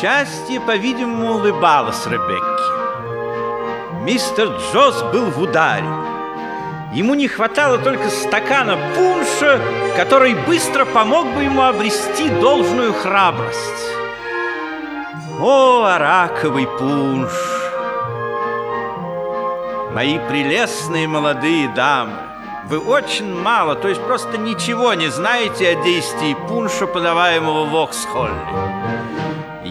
Счастье, по-видимому, улыбалось Ребекке. Мистер Джоз был в ударе. Ему не хватало только стакана пунша, который быстро помог бы ему обрести должную храбрость. О, араковый пунш! Мои прелестные молодые дамы, вы очень мало, то есть просто ничего не знаете о действии пунша, подаваемого в Оксхолле.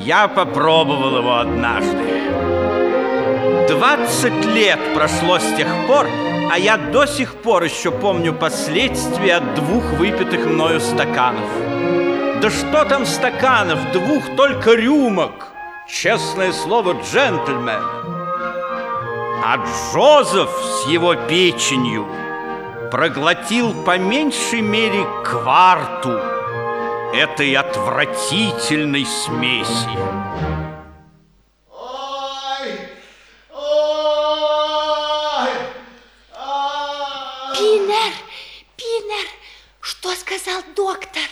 Я попробовал его однажды. 20 лет прошло с тех пор, а я до сих пор еще помню последствия от двух выпитых мною стаканов. Да что там стаканов, двух только рюмок. Честное слово, джентльмен. А Джозеф с его печенью проглотил по меньшей мере кварту этой отвратительной смеси. Ой! Ой! Пинер, Пинер, что сказал доктор?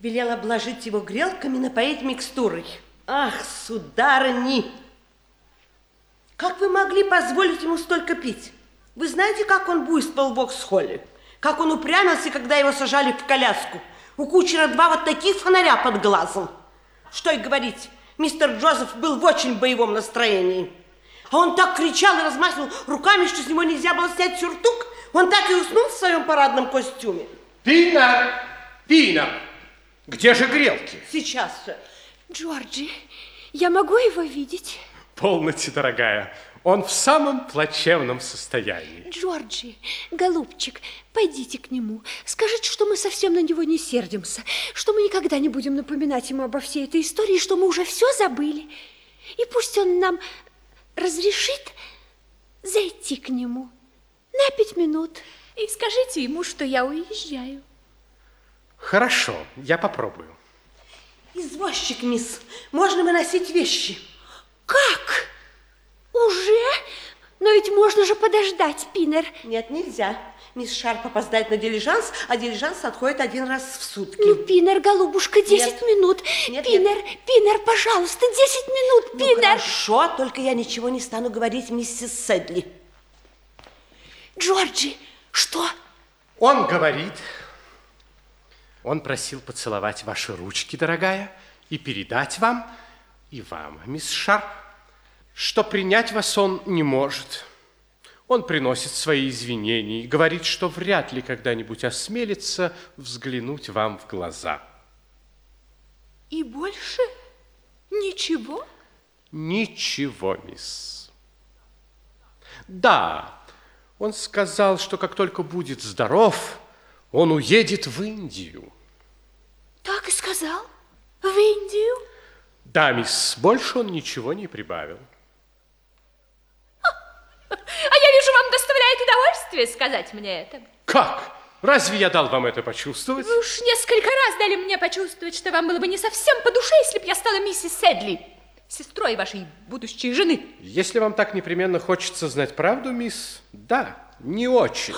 Велел обложить его грелками, напоить микстурой. Ах, сударыни! Как вы могли позволить ему столько пить? Вы знаете, как он буйствовал в Оксхолле? Как он упрямился, когда его сажали в коляску? У кучера два вот таких фонаря под глазом. Что и говорить, мистер Джозеф был в очень боевом настроении. А он так кричал и размахивал руками, что с него нельзя было снять сюртук. Он так и уснул в своем парадном костюме. Пина! Пина! Где же грелки? Сейчас же. Джорджи, я могу его видеть? Полноте, дорогая. Он в самом плачевном состоянии. Джорджи, голубчик, пойдите к нему. Скажите, что мы совсем на него не сердимся, что мы никогда не будем напоминать ему обо всей этой истории, что мы уже все забыли. И пусть он нам разрешит зайти к нему на пять минут. И скажите ему, что я уезжаю. Хорошо, я попробую. Извозчик, мисс, можно выносить вещи? Как? Но ведь можно же подождать, Пинер. Нет, нельзя. Мисс Шарп опоздает на дилижанс, а дилижанс отходит один раз в сутки. Ну, Пинер, голубушка, 10 Нет. минут. Нет, Пинер, нет. Пинер, пожалуйста, 10 минут, Ну, Пинер. хорошо, только я ничего не стану говорить миссис Сэдли. Джорджи, что? Он говорит, он просил поцеловать ваши ручки, дорогая, и передать вам, и вам, мисс Шарп, что принять вас он не может. Он приносит свои извинения и говорит, что вряд ли когда-нибудь осмелится взглянуть вам в глаза. И больше ничего? Ничего, мисс. Да, он сказал, что как только будет здоров, он уедет в Индию. Так и сказал? В Индию? Да, мисс, больше он ничего не прибавил. А я вижу, вам доставляет удовольствие сказать мне это. Как? Разве я дал вам это почувствовать? Вы уж несколько раз дали мне почувствовать, что вам было бы не совсем по душе, если б я стала миссис Сэдли, сестрой вашей будущей жены. Если вам так непременно хочется знать правду, мисс, да, не очень.